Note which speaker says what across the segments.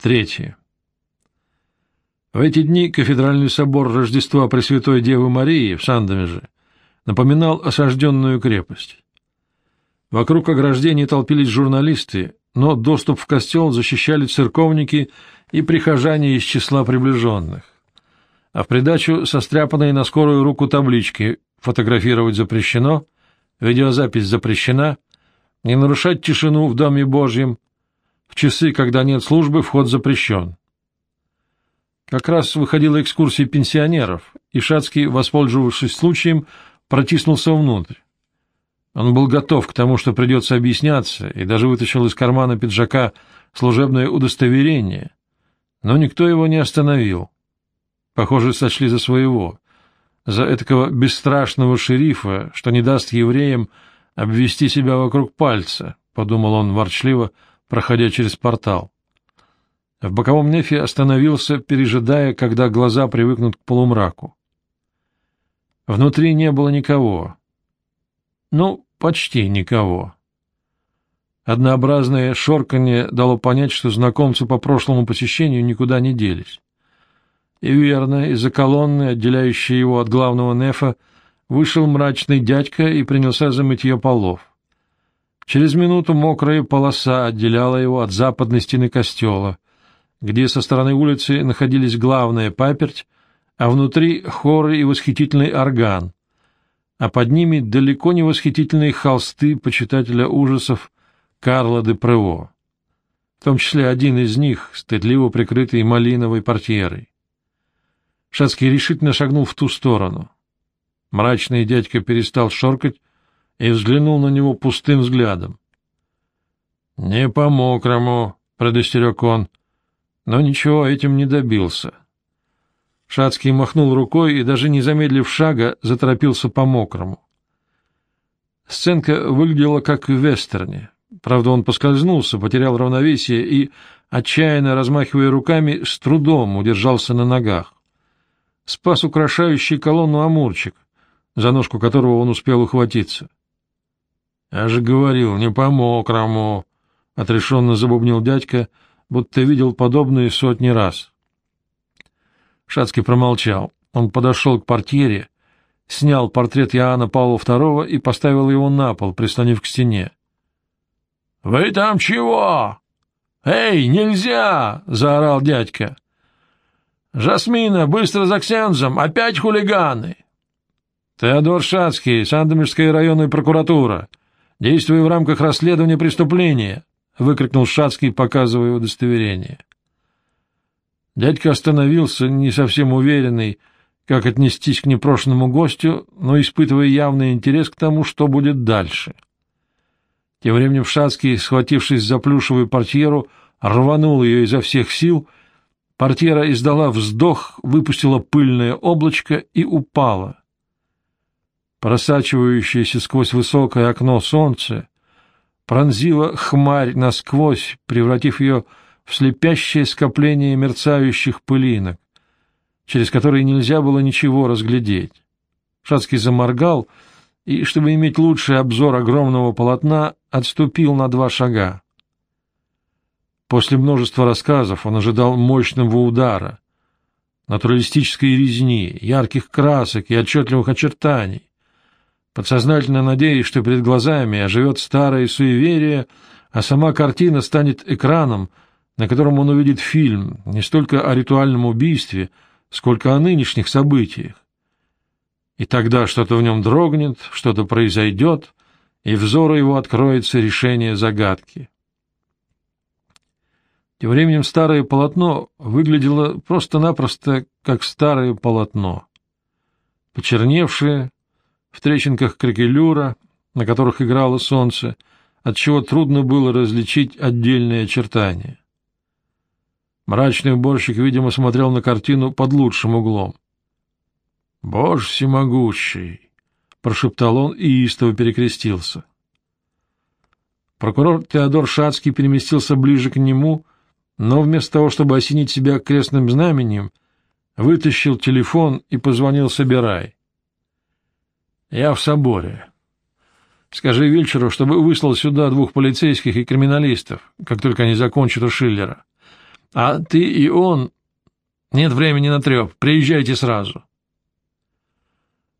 Speaker 1: Третье. В эти дни кафедральный собор Рождества Пресвятой Девы Марии в Сандомеже напоминал осажденную крепость. Вокруг ограждений толпились журналисты, но доступ в костел защищали церковники и прихожане из числа приближенных. А в придачу состряпанные на скорую руку таблички «Фотографировать запрещено», «Видеозапись запрещена», «Не нарушать тишину в Доме Божьем», «В часы, когда нет службы, вход запрещен». Как раз выходила экскурсия пенсионеров, и Шацкий, воспользовавшись случаем, протиснулся внутрь. Он был готов к тому, что придется объясняться, и даже вытащил из кармана пиджака служебное удостоверение, но никто его не остановил. Похоже, сочли за своего, за этакого бесстрашного шерифа, что не даст евреям обвести себя вокруг пальца, — подумал он ворчливо, проходя через портал. В боковом нефе остановился, пережидая, когда глаза привыкнут к полумраку. Внутри не было никого. Ну, почти никого. Однообразное шорканье дало понять, что знакомцы по прошлому посещению никуда не делись. И верно, из-за колонны, отделяющей его от главного нефа, вышел мрачный дядька и принялся за мытье полов. Через минуту мокрая полоса отделяла его от западной стены костела, где со стороны улицы находились главная паперть а внутри хоры и восхитительный орган, а под ними далеко не восхитительные холсты почитателя ужасов Карла де Прево, в том числе один из них, стыдливо прикрытый малиновой портьерой. Шацкий решительно шагнул в ту сторону. Мрачный дядька перестал шоркать и взглянул на него пустым взглядом. — Не по-мокрому, — предостерег он, но ничего этим не добился. — Шацкий махнул рукой и, даже не замедлив шага, заторопился по-мокрому. Сценка выглядела как в вестерне. Правда, он поскользнулся, потерял равновесие и, отчаянно размахивая руками, с трудом удержался на ногах. Спас украшающий колонну амурчик, за ножку которого он успел ухватиться. — Я же говорил, не по-мокрому, — отрешенно забубнил дядька, будто видел подобные сотни раз. — Шацкий промолчал. Он подошел к портьере, снял портрет Иоанна Павла II и поставил его на пол, прислонив к стене. — Вы там чего? — Эй, нельзя! — заорал дядька. — Жасмина, быстро за ксензом! Опять хулиганы! — Теодор Шацкий, Сандомирская районная прокуратура. Действую в рамках расследования преступления! — выкрикнул Шацкий, показывая удостоверение. — Дядька остановился, не совсем уверенный, как отнестись к непрошенному гостю, но испытывая явный интерес к тому, что будет дальше. Тем временем Шацкий, схватившись за плюшевую портьеру, рванул ее изо всех сил. Портьера издала вздох, выпустила пыльное облачко и упала. Просачивающееся сквозь высокое окно солнце пронзило хмарь насквозь, превратив ее в слепящее скопление мерцающих пылинок, через которые нельзя было ничего разглядеть. Шацкий заморгал и, чтобы иметь лучший обзор огромного полотна, отступил на два шага. После множества рассказов он ожидал мощного удара, натуралистической резни, ярких красок и отчетливых очертаний, подсознательно надеясь, что перед глазами оживет старое суеверие, а сама картина станет экраном — на котором он увидит фильм не столько о ритуальном убийстве, сколько о нынешних событиях. И тогда что-то в нем дрогнет, что-то произойдет, и взору его откроется решение загадки. Тем временем старое полотно выглядело просто-напросто как старое полотно. Почерневшее, в трещинках кракелюра, на которых играло солнце, отчего трудно было различить отдельные очертания. Мрачный уборщик, видимо, смотрел на картину под лучшим углом. — Боже всемогущий! — прошептал он и истово перекрестился. Прокурор Теодор Шацкий переместился ближе к нему, но вместо того, чтобы осенить себя крестным знаменем, вытащил телефон и позвонил «Собирай». «Я в соборе. Скажи Вильчеру, чтобы выслал сюда двух полицейских и криминалистов, как только они закончат у Шиллера. А ты и он... Нет времени на треп, приезжайте сразу.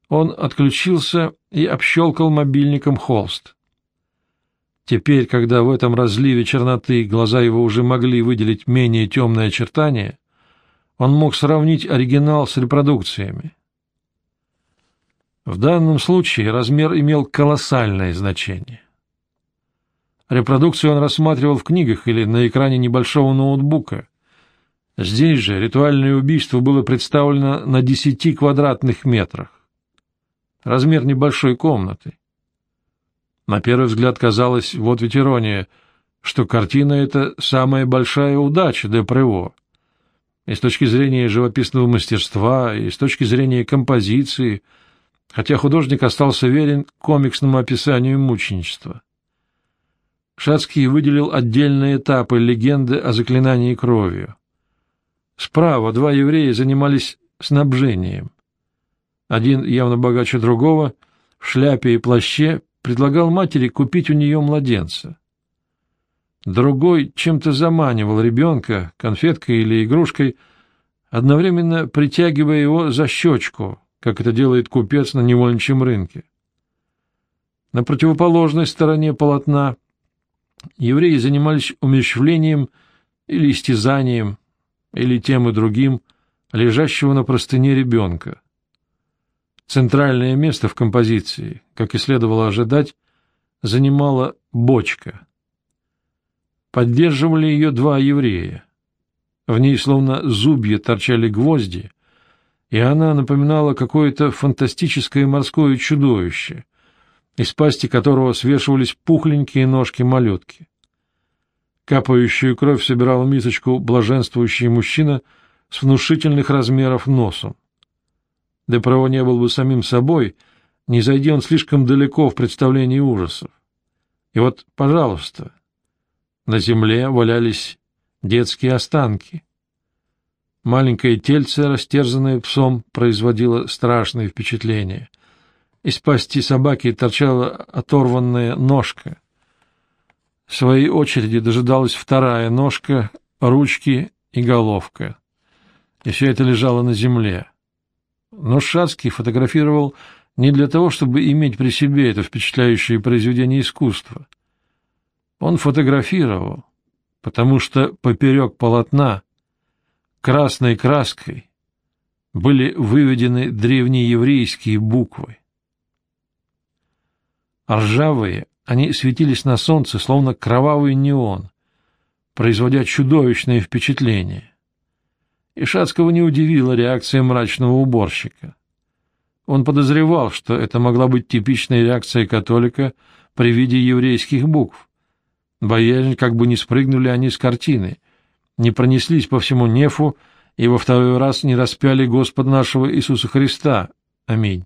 Speaker 1: Он отключился и общелкал мобильником холст. Теперь, когда в этом разливе черноты глаза его уже могли выделить менее темное очертание, он мог сравнить оригинал с репродукциями. В данном случае размер имел колоссальное значение. Репродукцию он рассматривал в книгах или на экране небольшого ноутбука. Здесь же ритуальное убийство было представлено на десяти квадратных метрах. Размер небольшой комнаты. На первый взгляд казалось, вот ведь ирония, что картина — это самая большая удача де Прево. И с точки зрения живописного мастерства, и с точки зрения композиции, хотя художник остался верен комиксному описанию мученичества. Шацкий выделил отдельные этапы легенды о заклинании кровью. Справа два еврея занимались снабжением. Один, явно богаче другого, в шляпе и плаще, предлагал матери купить у нее младенца. Другой чем-то заманивал ребенка, конфеткой или игрушкой, одновременно притягивая его за щечку, как это делает купец на невольничьем рынке. На противоположной стороне полотна евреи занимались умерщвлением или истязанием, или тем и другим, лежащего на простыне ребенка. Центральное место в композиции, как и следовало ожидать, занимала бочка. Поддерживали ее два еврея. В ней словно зубья торчали гвозди, и она напоминала какое-то фантастическое морское чудовище, из пасти которого свешивались пухленькие ножки-малютки. Капающую кровь собирал мисочку блаженствующий мужчина с внушительных размеров носом. Депрово не был бы самим собой, не зайди он слишком далеко в представлении ужасов. И вот, пожалуйста, на земле валялись детские останки. Маленькое тельце, растерзанное псом, производило страшное впечатление. Из пасти собаки торчала оторванная ножка. В своей очереди дожидалась вторая ножка, ручки и головка. И все это лежало на земле. Но Шацкий фотографировал не для того, чтобы иметь при себе это впечатляющее произведение искусства. Он фотографировал, потому что поперек полотна красной краской были выведены древнееврейские буквы. Ржавые, они светились на солнце, словно кровавый неон, производя чудовищное впечатление. И Шацкого не удивила реакция мрачного уборщика. Он подозревал, что это могла быть типичная реакция католика при виде еврейских букв. Боязнь, как бы не спрыгнули они с картины, не пронеслись по всему нефу и во второй раз не распяли Господа нашего Иисуса Христа. Аминь.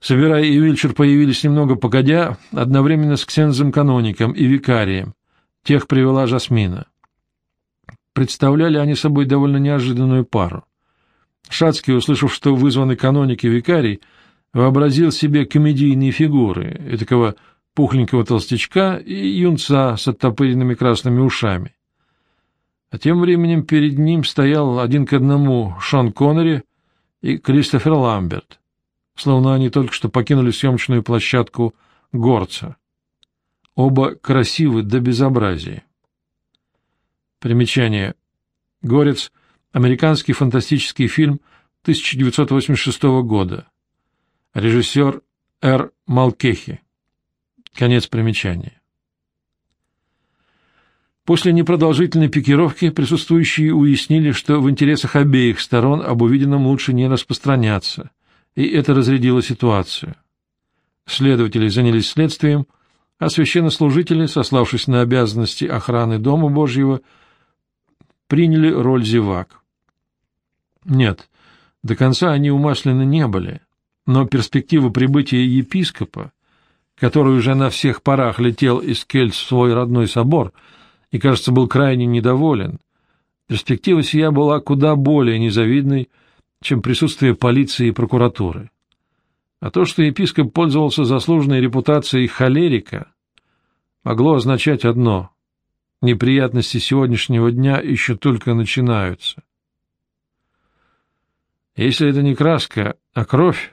Speaker 1: Собирая и Вильчер появились немного погодя, одновременно с ксензом-каноником и викарием. Тех привела Жасмина. Представляли они собой довольно неожиданную пару. Шацкий, услышав, что вызваны каноники викарий, вообразил себе комедийные фигуры, этакого пухленького толстячка и юнца с оттопыренными красными ушами. А тем временем перед ним стоял один к одному Шон Коннери и Кристофер Ламберт словно они только что покинули съемочную площадку горца. Оба красивы до безобразия. Примечание. «Горец» — американский фантастический фильм 1986 года. Режиссер Р. Малкехи. Конец примечания. После непродолжительной пикировки присутствующие уяснили, что в интересах обеих сторон об увиденном лучше не распространяться — и это разрядило ситуацию. Следователи занялись следствием, а священнослужители, сославшись на обязанности охраны Дома Божьего, приняли роль зевак. Нет, до конца они умаслены не были, но перспектива прибытия епископа, который уже на всех парах летел из Кельц в свой родной собор и, кажется, был крайне недоволен, перспектива сия была куда более незавидной, чем присутствие полиции и прокуратуры. А то, что епископ пользовался заслуженной репутацией холерика, могло означать одно — Неприятности сегодняшнего дня еще только начинаются. Если это не краска, а кровь,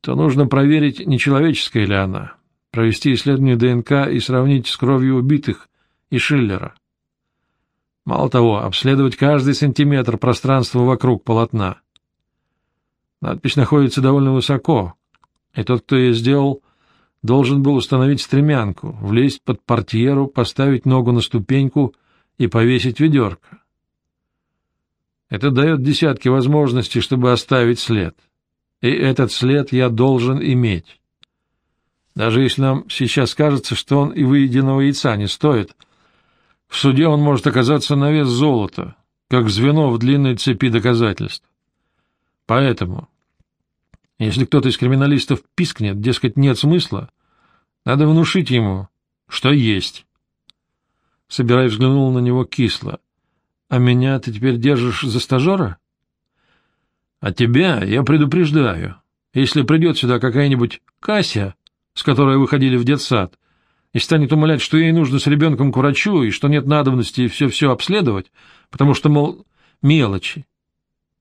Speaker 1: то нужно проверить, не человеческая ли она, провести исследование ДНК и сравнить с кровью убитых и Шиллера. Мало того, обследовать каждый сантиметр пространства вокруг полотна. Надпись находится довольно высоко, и тот, кто ее сделал, должен был установить стремянку, влезть под портьеру, поставить ногу на ступеньку и повесить ведерко. Это дает десятки возможностей, чтобы оставить след. И этот след я должен иметь. Даже если нам сейчас кажется, что он и выеденного яйца не стоит, в суде он может оказаться на вес золота, как звено в длинной цепи доказательств. Поэтому, если кто-то из криминалистов пискнет, дескать, нет смысла, надо внушить ему, что есть. Собирай взглянул на него кисло. — А меня ты теперь держишь за стажера? — А тебя я предупреждаю. Если придет сюда какая-нибудь Кася, с которой вы ходили в детсад, и станет умолять, что ей нужно с ребенком к врачу, и что нет надобности все-все обследовать, потому что, мол, мелочи,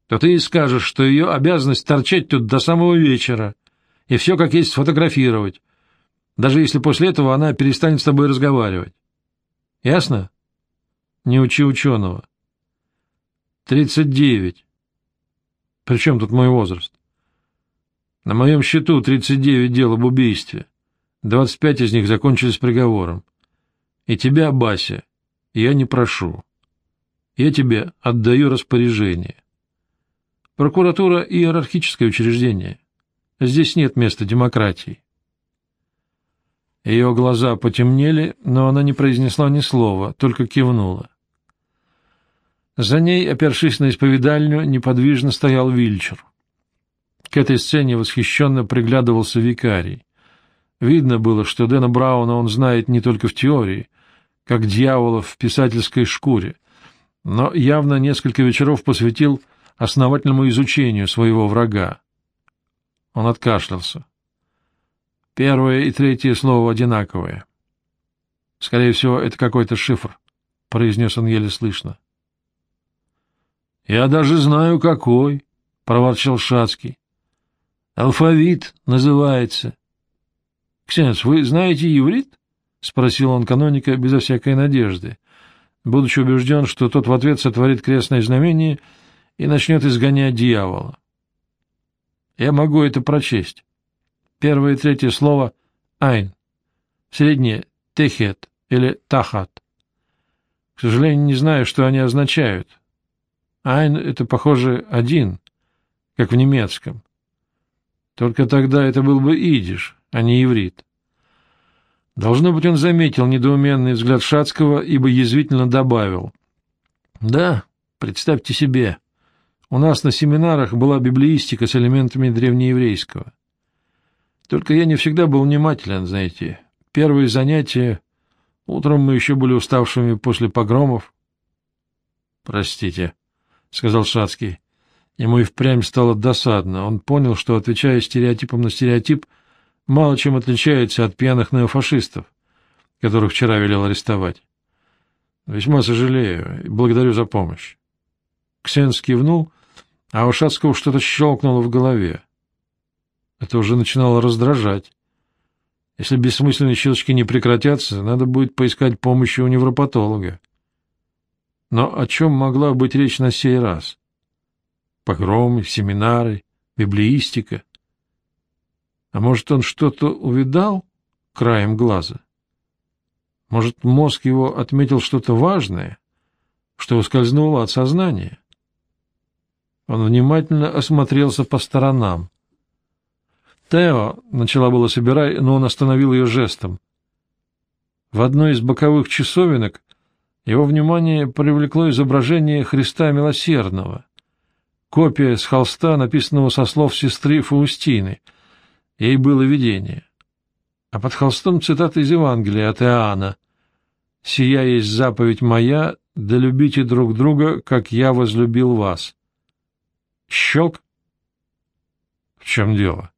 Speaker 1: то ты и скажешь, что ее обязанность торчать тут до самого вечера и все как есть сфотографировать, даже если после этого она перестанет с тобой разговаривать. Ясно? Не учи ученого. Тридцать девять. Причем тут мой возраст? На моем счету тридцать девять дел об убийстве. Двадцать пять из них закончились приговором. И тебя, Бася, я не прошу. Я тебе отдаю распоряжение. Прокуратура — иерархическое учреждение. Здесь нет места демократии. Ее глаза потемнели, но она не произнесла ни слова, только кивнула. За ней, опершись на исповедальню, неподвижно стоял Вильчер. К этой сцене восхищенно приглядывался викарий. Видно было, что Дэна Брауна он знает не только в теории, как дьявола в писательской шкуре, но явно несколько вечеров посвятил основательному изучению своего врага. Он откашлялся. Первое и третье слово одинаковые. Скорее всего, это какой-то шифр, — произнес он еле слышно. — Я даже знаю, какой, — проворчал Шацкий. — Алфавит называется. — Ксенс, вы знаете иврит? — спросил он каноника безо всякой надежды, будучи убежден, что тот в ответ сотворит крестное знамение — и начнет изгонять дьявола. Я могу это прочесть. Первое и третье слово — «айн», среднее — «техет» или «тахат». К сожалению, не знаю, что они означают. «Айн» — это, похоже, «один», как в немецком. Только тогда это был бы идиш, а не иврит. Должно быть, он заметил недоуменный взгляд Шацкого, ибо язвительно добавил. — Да, представьте себе, у нас на семинарах была библеистика с элементами древнееврейского. Только я не всегда был внимателен, знаете. Первые занятия... Утром мы еще были уставшими после погромов. — Простите, — сказал Шацкий. Ему и впрямь стало досадно. Он понял, что, отвечая стереотипом на стереотип, мало чем отличается от пьяных неофашистов, которых вчера велел арестовать. Весьма сожалею и благодарю за помощь. Ксенс кивнул а у Шацкого что-то щелкнуло в голове. Это уже начинало раздражать. Если бессмысленные щелчки не прекратятся, надо будет поискать помощи у невропатолога. Но о чем могла быть речь на сей раз? Погромы, семинары, библеистика. А может, он что-то увидал краем глаза? Может, мозг его отметил что-то важное, что ускользнуло от сознания? Он внимательно осмотрелся по сторонам. «Тео!» — начала было собирай, но он остановил ее жестом. В одной из боковых часовенок его внимание привлекло изображение Христа Милосердного, копия с холста, написанного со слов сестры Фаустины. Ей было видение. А под холстом цитата из Евангелия от Иоанна. «Сия есть заповедь моя, да любите друг друга, как я возлюбил вас». Щелк? В чем дело?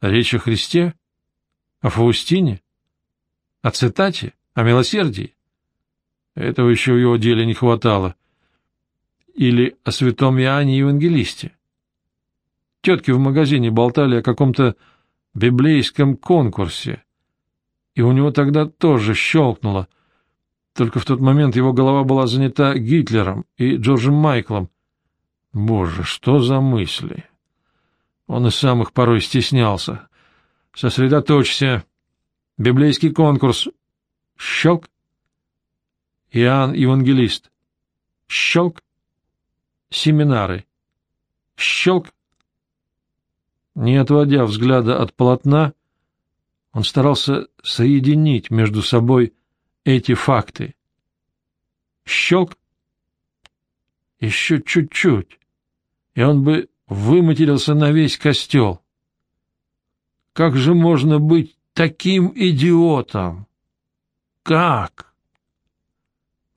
Speaker 1: Речь о Христе? О Фаустине? О цитате? О милосердии? Этого еще в его деле не хватало. Или о святом Иоанне Евангелисте. Тетки в магазине болтали о каком-то библейском конкурсе, и у него тогда тоже щелкнуло. Только в тот момент его голова была занята Гитлером и Джорджем Майклом. Боже, что за мысли! Он и сам их порой стеснялся. Сосредоточься. Библейский конкурс. Щелк. Иоанн Евангелист. Щелк. Семинары. Щелк. Не отводя взгляда от полотна, он старался соединить между собой эти факты. Щелк. Еще чуть-чуть, и он бы выматерился на весь костел. Как же можно быть таким идиотом? Как?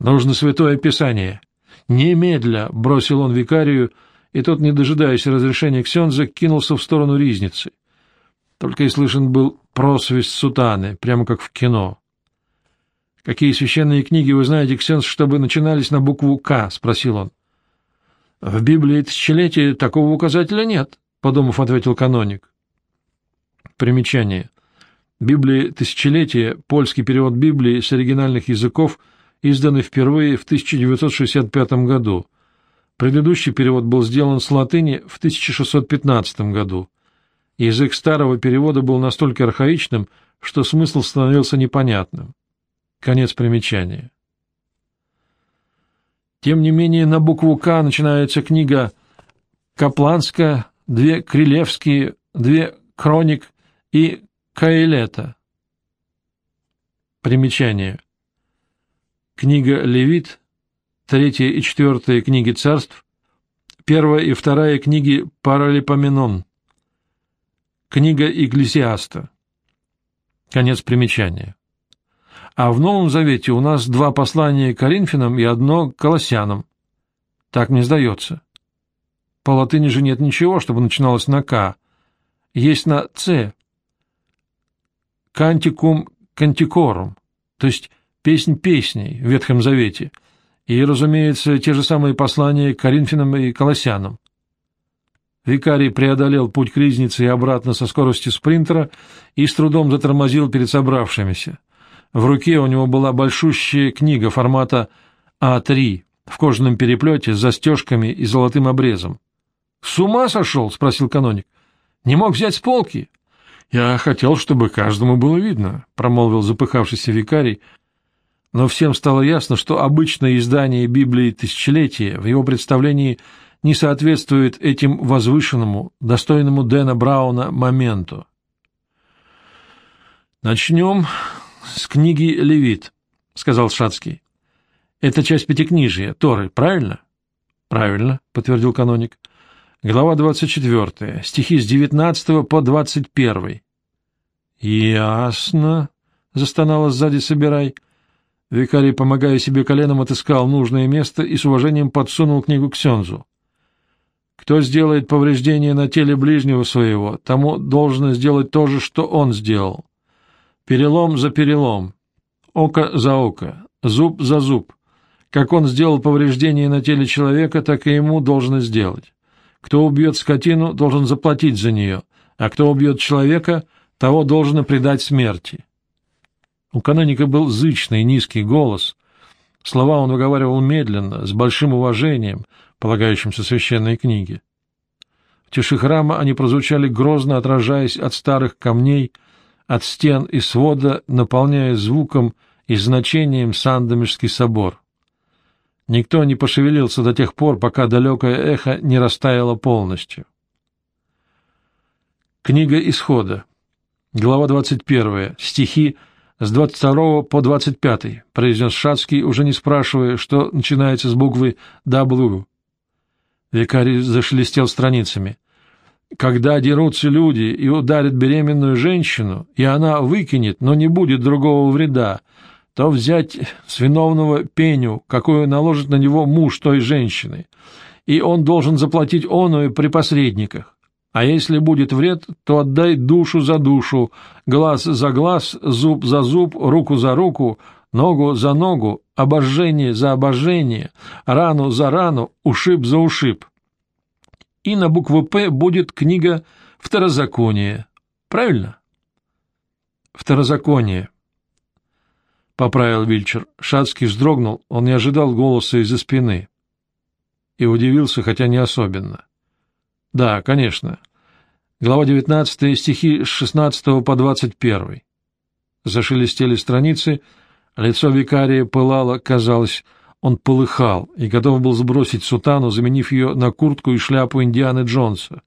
Speaker 1: Нужно святое писание. Немедля бросил он викарию, и тот, не дожидаясь разрешения Ксенза, кинулся в сторону ризницы. Только и слышен был просвист сутаны, прямо как в кино. — Какие священные книги вы знаете, Ксенз, чтобы начинались на букву «К»? — спросил он. — В Библии тысячелетия такого указателя нет, — подумав, ответил каноник. Примечание. Библия тысячелетия, польский перевод Библии с оригинальных языков, изданный впервые в 1965 году — Предыдущий перевод был сделан с латыни в 1615 году. Язык старого перевода был настолько архаичным, что смысл становился непонятным. Конец примечания. Тем не менее, на букву «К» начинается книга Капланская, две Крилевские, две Хроник и Каэлета. Примечание. Книга Левит третья и четвертая книги царств, первая и вторая книги Паралипоменон, книга Иглесиаста. Конец примечания. А в Новом Завете у нас два послания Коринфянам и одно Колоссянам. Так мне сдается. По латыни же нет ничего, чтобы начиналось на «к». Есть на «ц». «Кантикум кантикорум», то есть «песнь песней» в Ветхом Завете — и, разумеется, те же самые послания Коринфянам и Колоссянам. Викарий преодолел путь к ризнице и обратно со скоростью спринтера и с трудом затормозил перед собравшимися. В руке у него была большущая книга формата А3 в кожаном переплете с застежками и золотым обрезом. — С ума сошел? — спросил каноник. — Не мог взять с полки? — Я хотел, чтобы каждому было видно, — промолвил запыхавшийся викарий, но всем стало ясно, что обычное издание Библии тысячелетия в его представлении не соответствует этим возвышенному, достойному Дэна Брауна моменту. «Начнем с книги «Левит», — сказал Шацкий. «Это часть Пятикнижия, Торы, правильно?» «Правильно», — подтвердил каноник. «Глава 24, стихи с 19 по 21». «Ясно», — застонала сзади Собирай. Викарий, помогая себе коленом, отыскал нужное место и с уважением подсунул книгу к Сензу. Кто сделает повреждение на теле ближнего своего, тому должно сделать то же, что он сделал. Перелом за перелом, око за око, зуб за зуб. Как он сделал повреждение на теле человека, так и ему должно сделать. Кто убьет скотину, должен заплатить за нее, а кто убьет человека, того должно предать смерти. У каноника был зычный низкий голос. Слова он выговаривал медленно, с большим уважением, полагающимся священной книге. В тиши храма они прозвучали грозно, отражаясь от старых камней, от стен и свода, наполняя звуком и значением Сандомирский собор. Никто не пошевелился до тех пор, пока далекое эхо не растаяло полностью. Книга Исхода. Глава 21. Стихи с 22 по 25, — произнес Шацкий, уже не спрашивая, что начинается с буквы «W». Викарий зашелестел страницами. «Когда дерутся люди и ударят беременную женщину, и она выкинет, но не будет другого вреда, то взять с виновного пеню, какую наложит на него муж той женщины, и он должен заплатить оную при посредниках. А если будет вред, то отдай душу за душу, глаз за глаз, зуб за зуб, руку за руку, ногу за ногу, обожжение за обожжение, рану за рану, ушиб за ушиб. И на букву «П» будет книга «Второзаконие». Правильно? «Второзаконие», — поправил Вильчер. Шацкий вздрогнул, он не ожидал голоса из-за спины. И удивился, хотя не особенно. Да, конечно. Глава 19, стихи с 16 по 21. Зашелестели страницы, лицо викария пылало, казалось, он полыхал и готов был сбросить сутану, заменив ее на куртку и шляпу Индианы Джонса.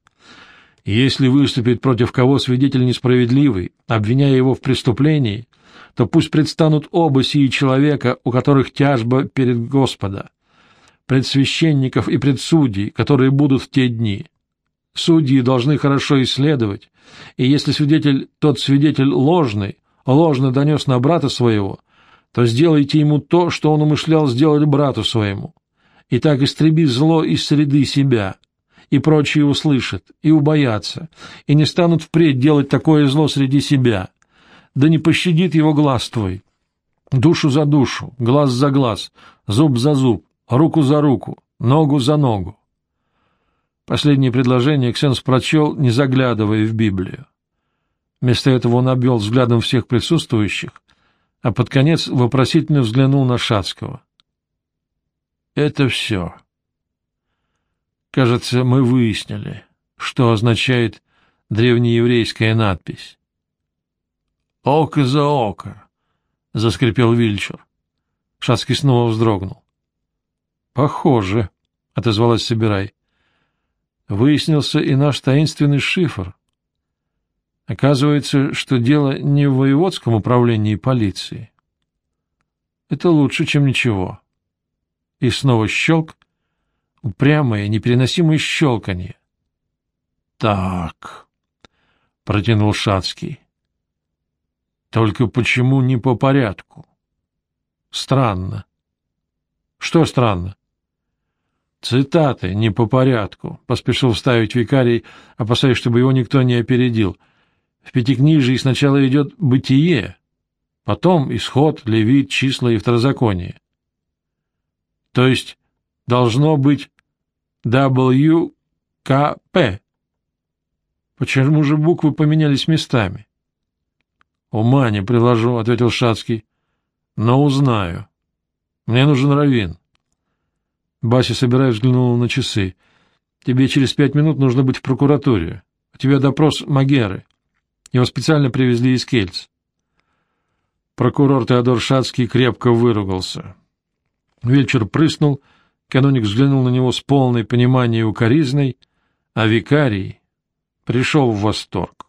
Speaker 1: Если выступит против кого свидетель несправедливый, обвиняя его в преступлении, то пусть предстанут оба сии человека, у которых тяжба перед Господа, пред священников и пред судей, которые будут в те дни. Судьи должны хорошо исследовать, и если свидетель, тот свидетель ложный, ложно донес на брата своего, то сделайте ему то, что он умышлял сделать брату своему. И так истреби зло из среды себя, и прочие услышат, и убоятся, и не станут впредь делать такое зло среди себя. Да не пощадит его глаз твой. Душу за душу, глаз за глаз, зуб за зуб, руку за руку, ногу за ногу. Последнее предложение Ксенс прочел, не заглядывая в Библию. Вместо этого он обвел взглядом всех присутствующих, а под конец вопросительно взглянул на Шацкого. — Это все. Кажется, мы выяснили, что означает древнееврейская надпись. — Око за око, — заскрипел Вильчур. Шацкий снова вздрогнул. — Похоже, — отозвалась Собирай. Выяснился и наш таинственный шифр. Оказывается, что дело не в воеводском управлении полиции. Это лучше, чем ничего. И снова щелк, упрямое, непереносимое щелканье. — Так, — протянул Шацкий. — Только почему не по порядку? — Странно. — Что странно? — Цитаты не по порядку, — поспешил вставить викарий, опасаясь, чтобы его никто не опередил. В Пятикнижии сначала идет «бытие», потом исход, левит, числа и второзаконие. То есть должно быть WKP. Почему же буквы поменялись местами? Ума не приложу, — ответил Шацкий. Но узнаю. Мне нужен Равин. Бася, собирая, взглянула на часы. Тебе через пять минут нужно быть в прокуратуре. У тебя допрос Магеры. Его специально привезли из Кельц. Прокурор Теодор Шацкий крепко выругался. Вельчер прыснул — Каноник взглянул на него с полной пониманием укоризной, а викарий пришел в восторг.